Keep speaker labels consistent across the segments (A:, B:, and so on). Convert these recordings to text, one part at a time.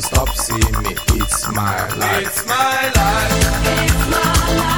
A: stop seeing me. It's my life. It's my life. It's my life.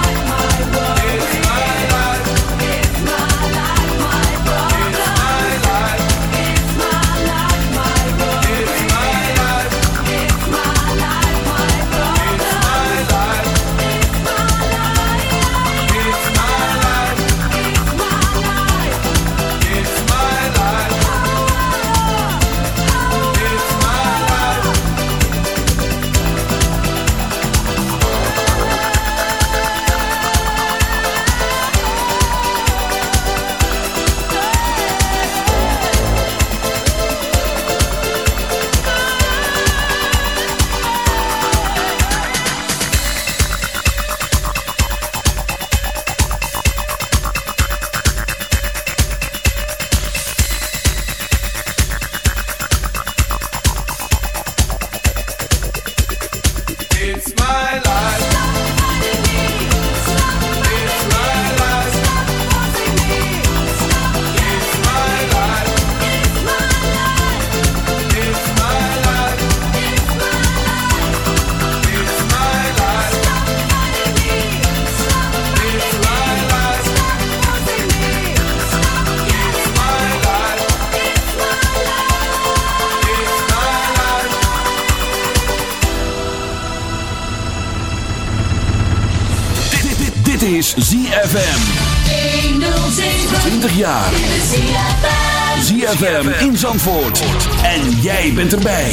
B: Zandvoort. En jij bent erbij.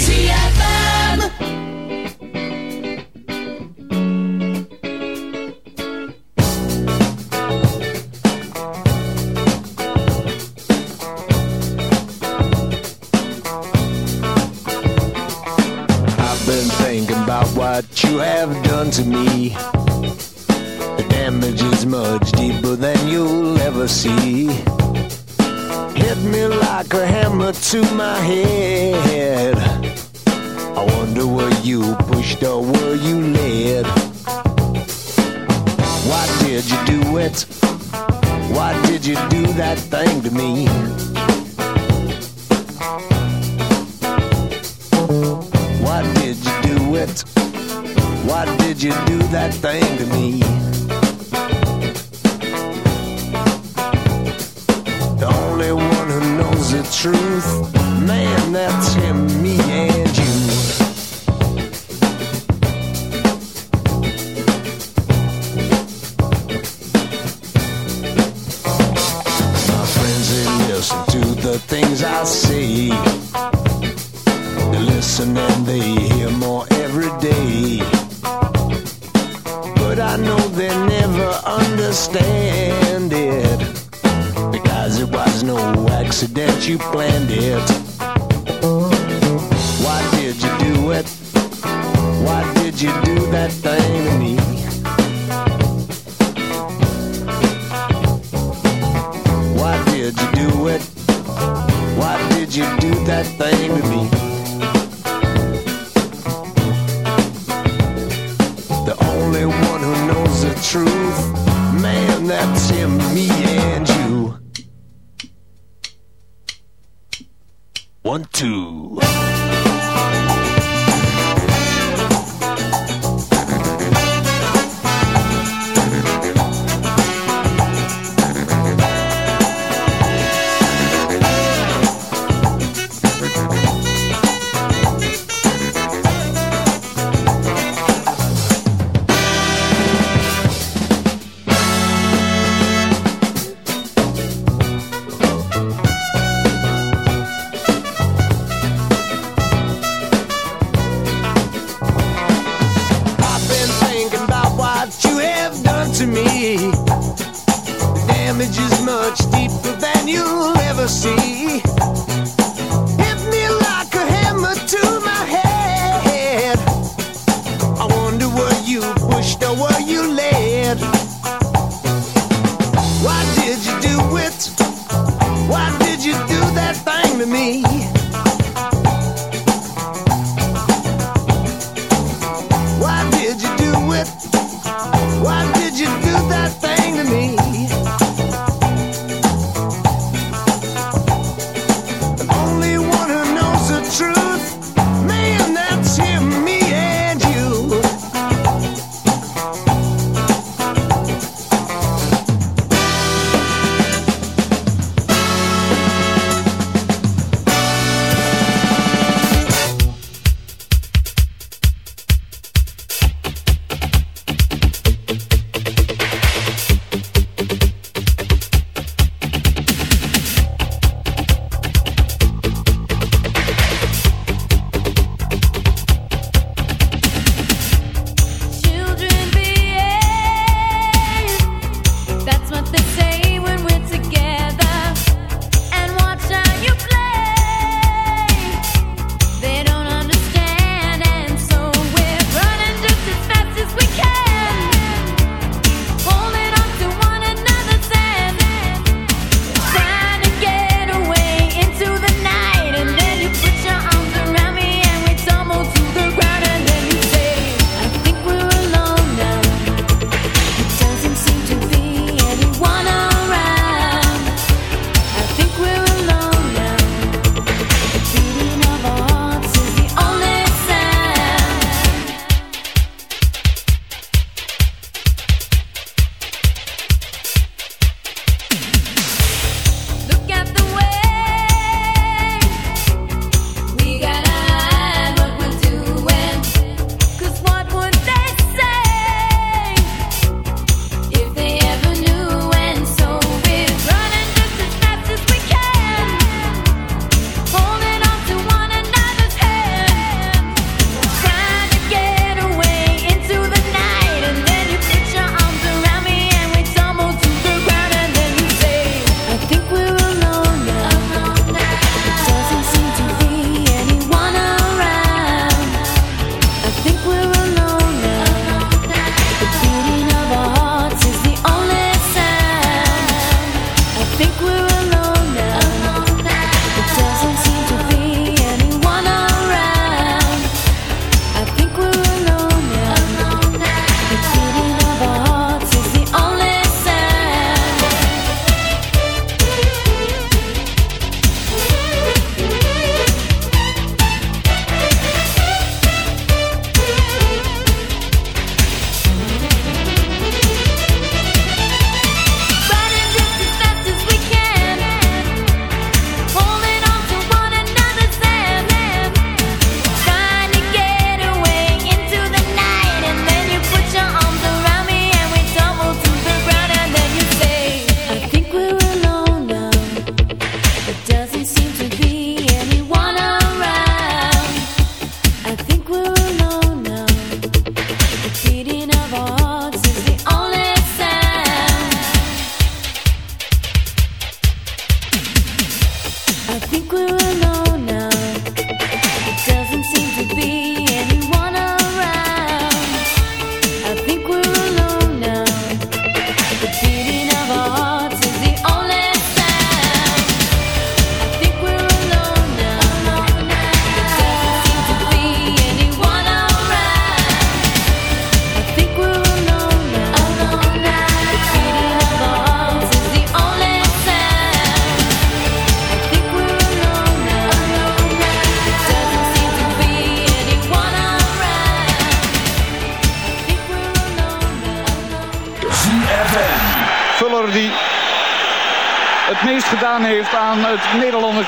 C: I've been thinking about what you have done to me. into my head. I wonder were you pushed or were you led? Why did you do it? Why did you do that thing to me? Why did you do it? Why did you do that thing to me?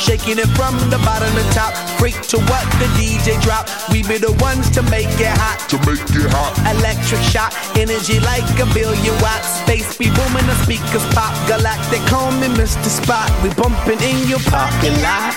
D: Shaking it from the bottom to top. Freak to what the DJ drop. We be the ones to make it hot.
E: To make it hot.
D: Electric shot. Energy like a billion watts. Space be booming, the speakers pop. Galactic, call me Mr. Spot. We bumping in your parking lot.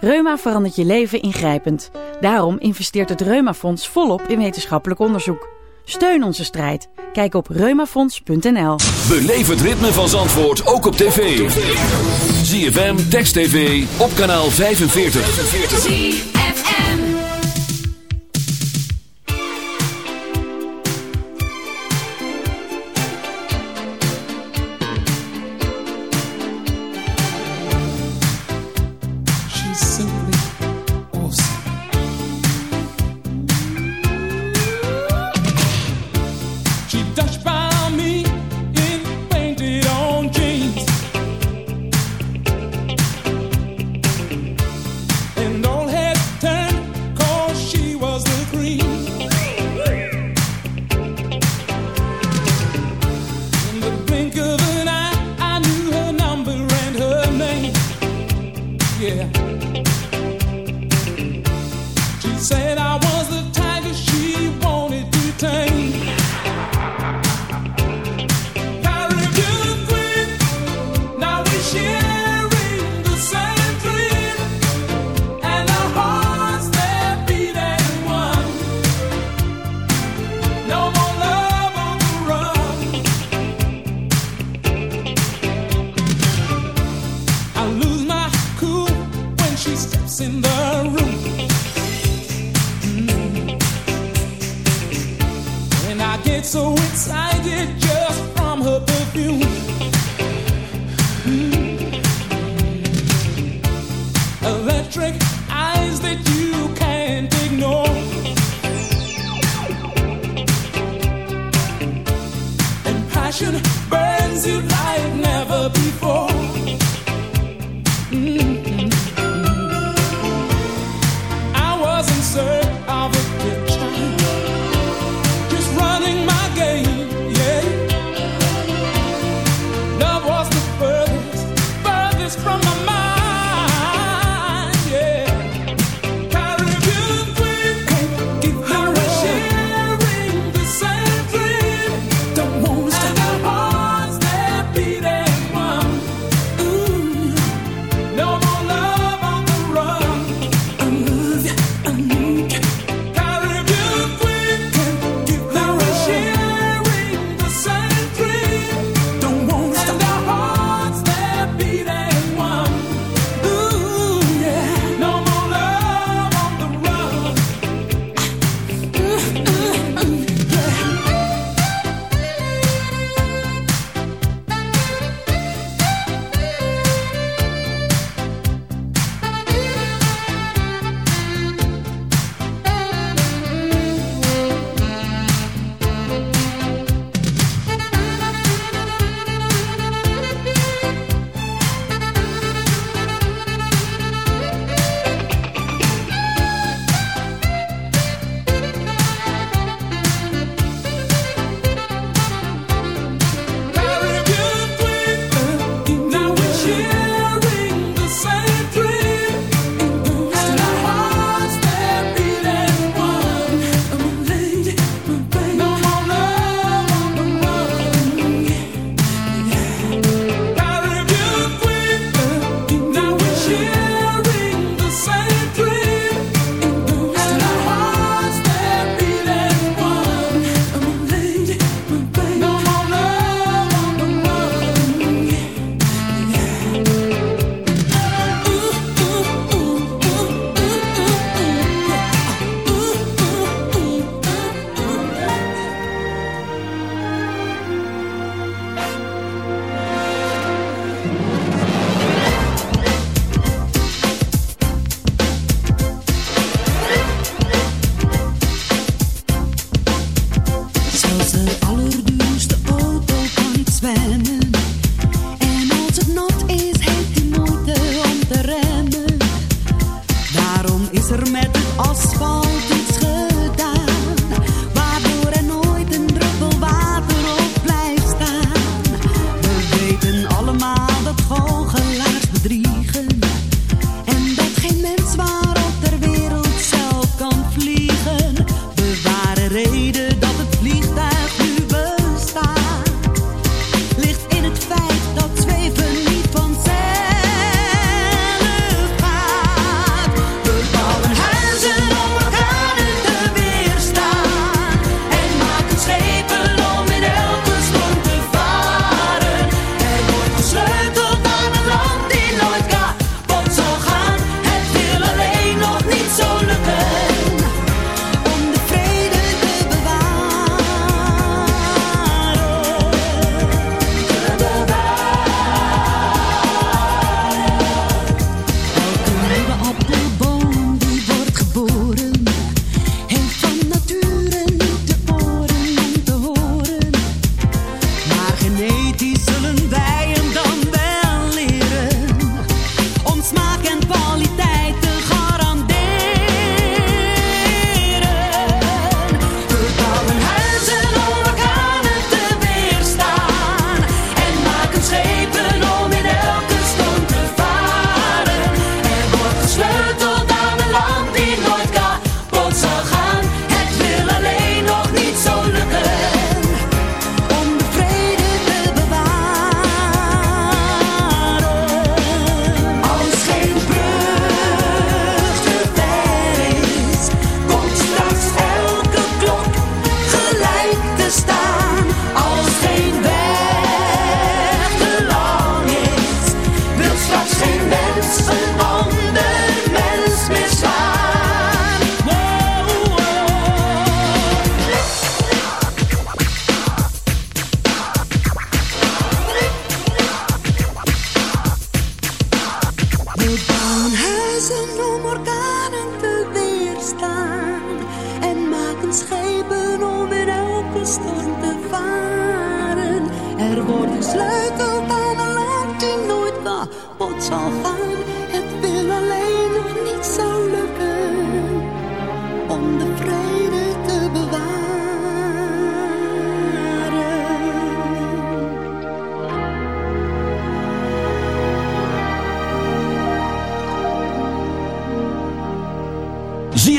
F: Reuma verandert je leven ingrijpend. Daarom investeert het Reumafonds volop in wetenschappelijk onderzoek. Steun onze strijd. Kijk op reumafonds.nl.
G: Beleef het ritme van Zandvoort ook op tv. ZFM, Text TV, op kanaal 45.
D: She steps in the room. Mm. And I get so excited just from her perfume.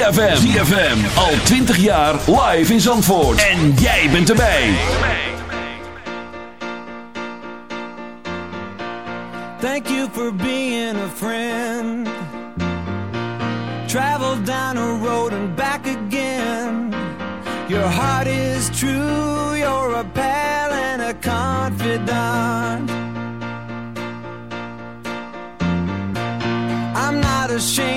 B: ZFM. ZFM. Al 20 jaar live in Zandvoort. En jij bent erbij.
H: Thank you for being a friend. Travel down a road and back again. Your heart is true. You're a pal and a confidant. I'm not ashamed.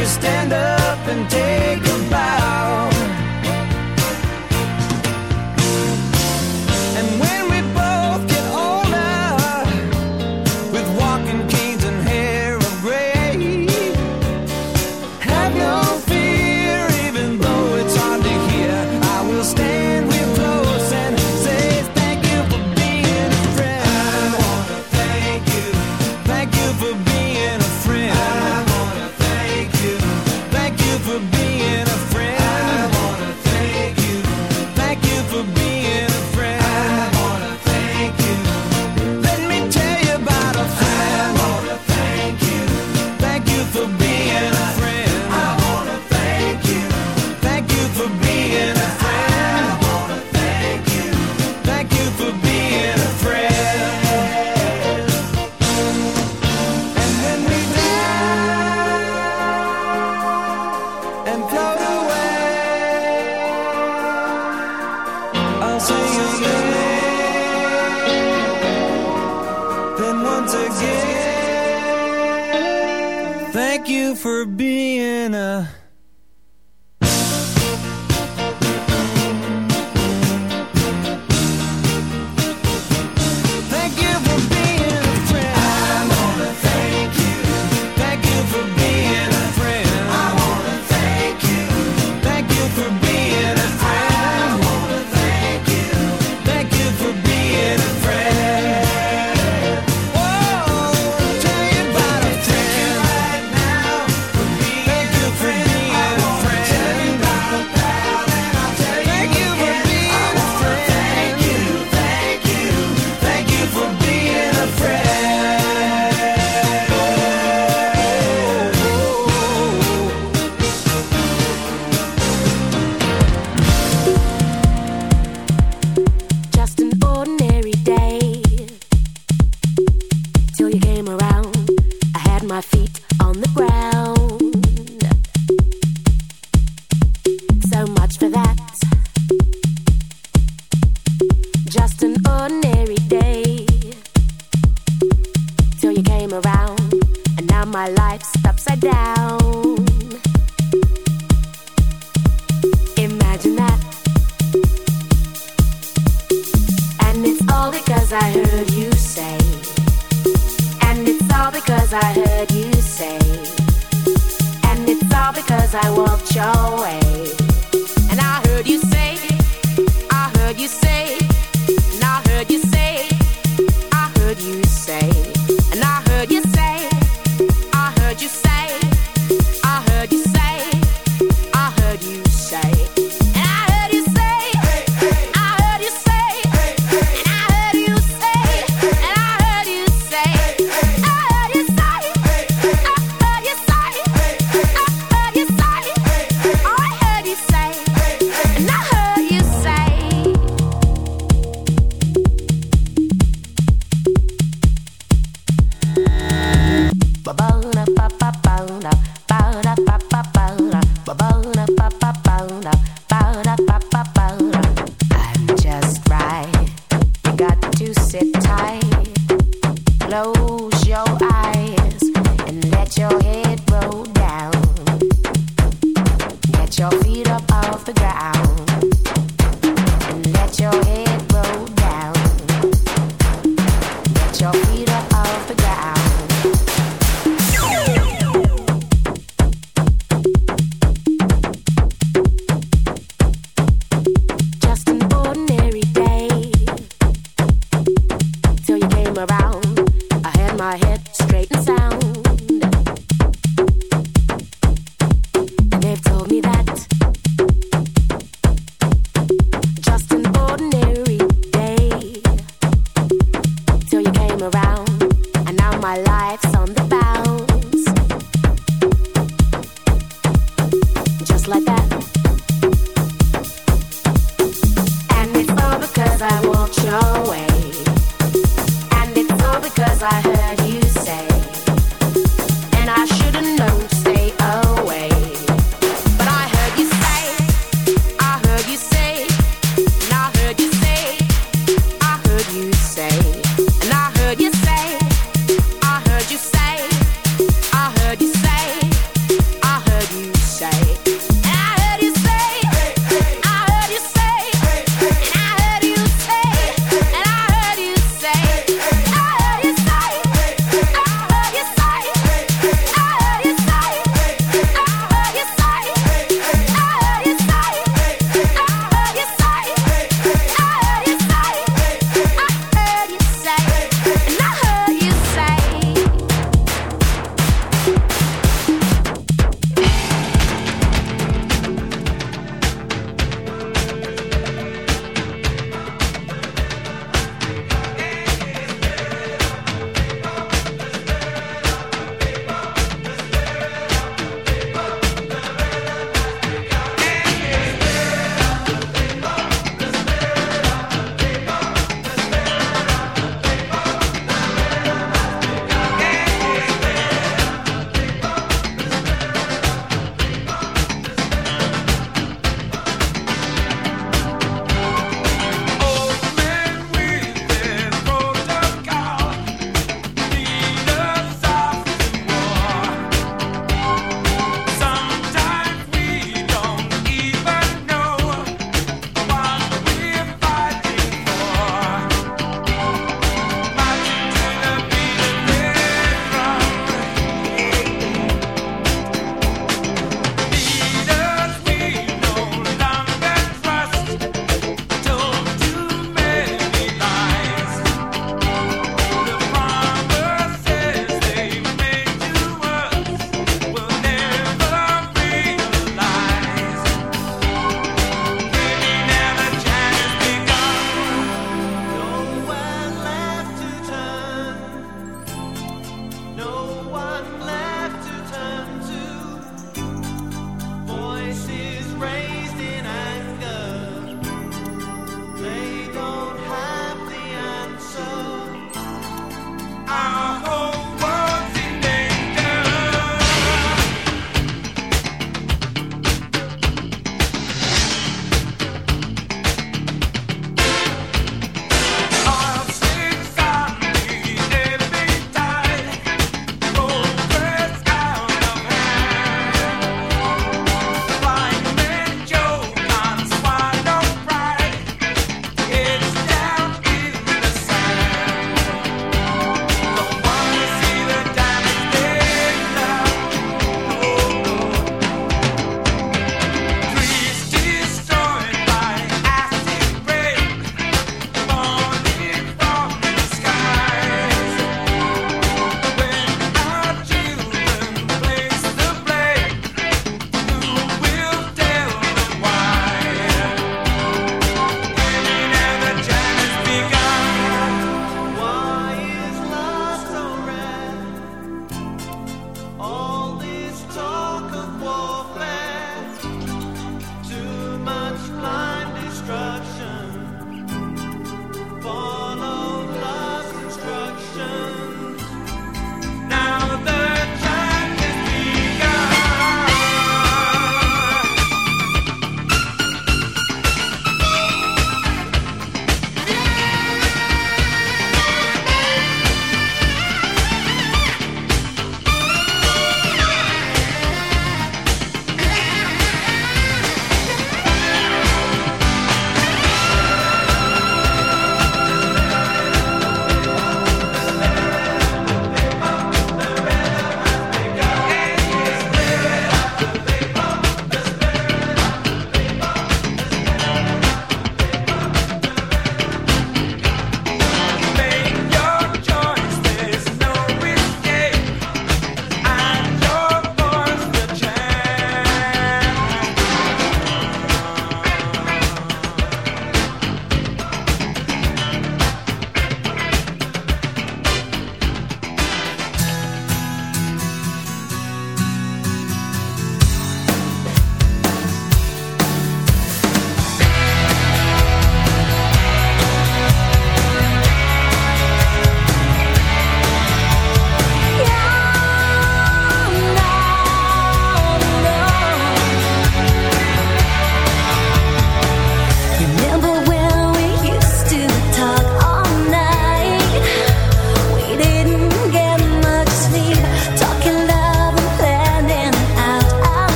H: you stand up and take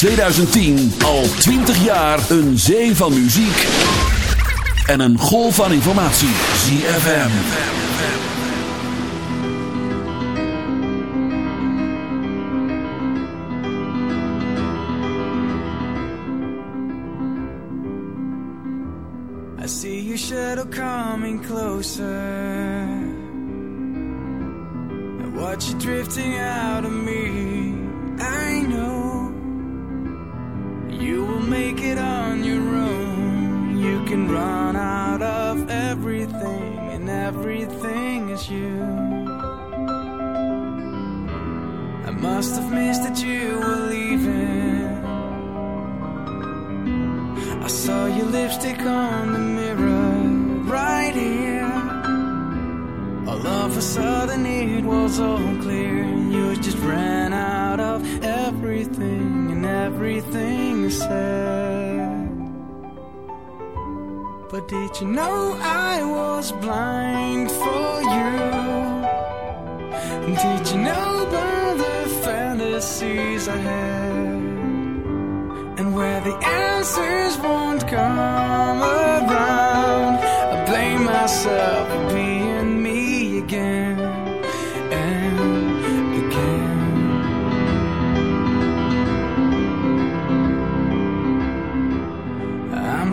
B: 2010 al 20 jaar een zee van muziek en een golf van informatie. ZFM.
H: I see your shadow coming closer. I watch you drifting out of me. You will make it on your own. You can run out of everything, and everything is you. I must have missed that you were leaving. I saw your lipstick on the mirror right here. All of a sudden it was all clear. You just ran out of everything everything said. But did you know I was blind for you? Did you know about the fantasies I had? And where the answers won't come around, I blame myself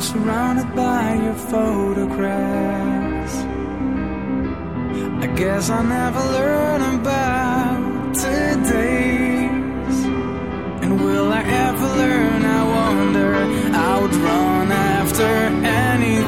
H: surrounded by your photographs. I guess I'll never learn about today's. And will I ever learn? I wonder. I would run after anything,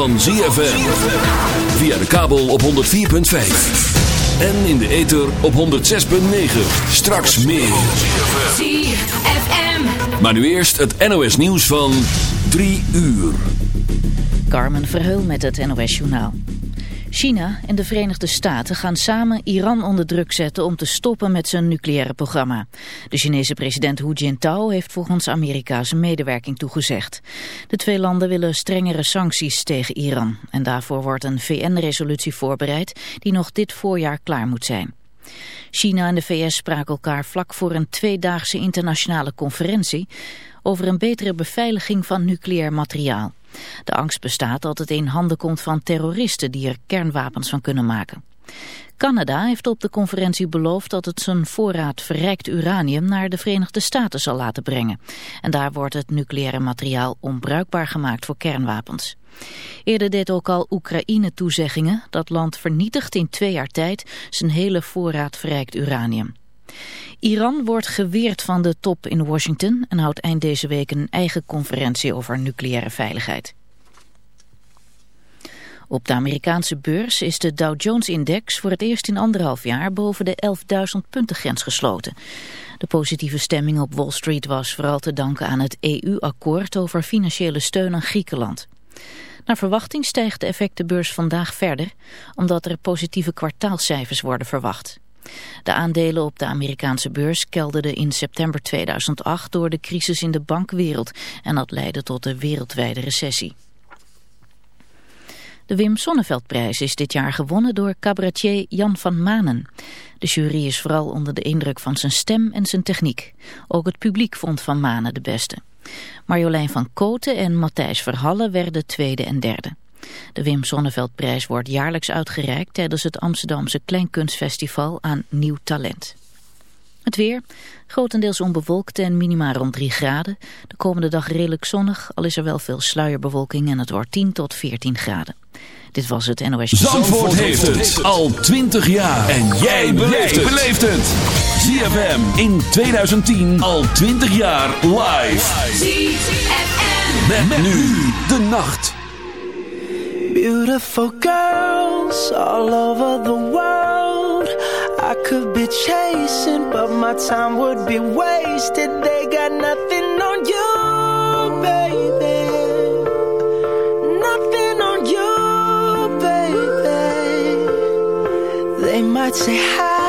B: van ZFM. Via de kabel op 104.5. En in de ether op 106.9. Straks meer.
I: ZFM.
B: Maar nu eerst het NOS nieuws van 3 uur.
J: Carmen Verheul met het NOS Journaal. China en de Verenigde Staten gaan samen Iran onder druk zetten om te stoppen met zijn nucleaire programma. De Chinese president Hu Jintao heeft volgens Amerika zijn medewerking toegezegd. De twee landen willen strengere sancties tegen Iran. En daarvoor wordt een VN-resolutie voorbereid die nog dit voorjaar klaar moet zijn. China en de VS spraken elkaar vlak voor een tweedaagse internationale conferentie over een betere beveiliging van nucleair materiaal. De angst bestaat dat het in handen komt van terroristen die er kernwapens van kunnen maken. Canada heeft op de conferentie beloofd dat het zijn voorraad verrijkt uranium naar de Verenigde Staten zal laten brengen. En daar wordt het nucleaire materiaal onbruikbaar gemaakt voor kernwapens. Eerder deed ook al Oekraïne toezeggingen dat land vernietigt in twee jaar tijd zijn hele voorraad verrijkt uranium. Iran wordt geweerd van de top in Washington en houdt eind deze week een eigen conferentie over nucleaire veiligheid. Op de Amerikaanse beurs is de Dow Jones-index voor het eerst in anderhalf jaar boven de 11.000 punten grens gesloten. De positieve stemming op Wall Street was vooral te danken aan het EU-akkoord over financiële steun aan Griekenland. Naar verwachting stijgt de effectenbeurs vandaag verder, omdat er positieve kwartaalcijfers worden verwacht. De aandelen op de Amerikaanse beurs kelderden in september 2008 door de crisis in de bankwereld en dat leidde tot een wereldwijde recessie. De Wim Sonneveldprijs is dit jaar gewonnen door cabaretier Jan van Manen. De jury is vooral onder de indruk van zijn stem en zijn techniek. Ook het publiek vond Van Manen de beste. Marjolein van Koten en Matthijs Verhalle werden tweede en derde. De Wim Sonneveldprijs wordt jaarlijks uitgereikt tijdens het Amsterdamse Kleinkunstfestival aan Nieuw Talent. Het weer, grotendeels onbewolkt en minima rond 3 graden. De komende dag redelijk zonnig, al is er wel veel sluierbewolking en het wordt 10 tot 14 graden. Dit was het NOS.
B: Zandvoort heeft het al 20 jaar. En jij beleeft het. ZFM in 2010 al 20 jaar live.
I: ZFM.
B: Met, nu de nacht.
H: Beautiful girls all over the world. I could be chasing, but my time would be wasted. They got nothing on you, baby. Nothing on you, baby. They might say hi.